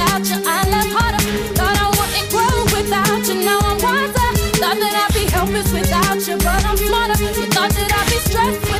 without you. I love harder. Thought I wouldn't grow without you. Now I'm wiser. Thought that I'd be helpless without you, but I'm smarter. You thought that I'd be stressed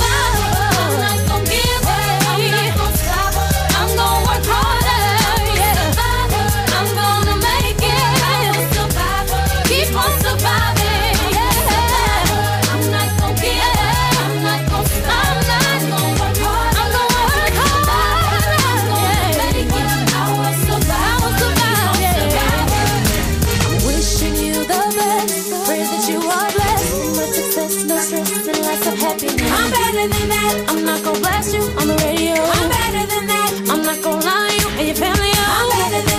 better than that. I'm not gonna blast you on the radio. I'm better than that. I'm not gonna lie you and your family. I'm better than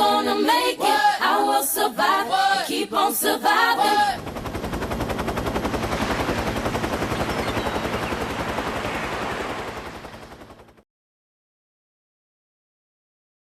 gonna make it. I will survive. Keep on surviving.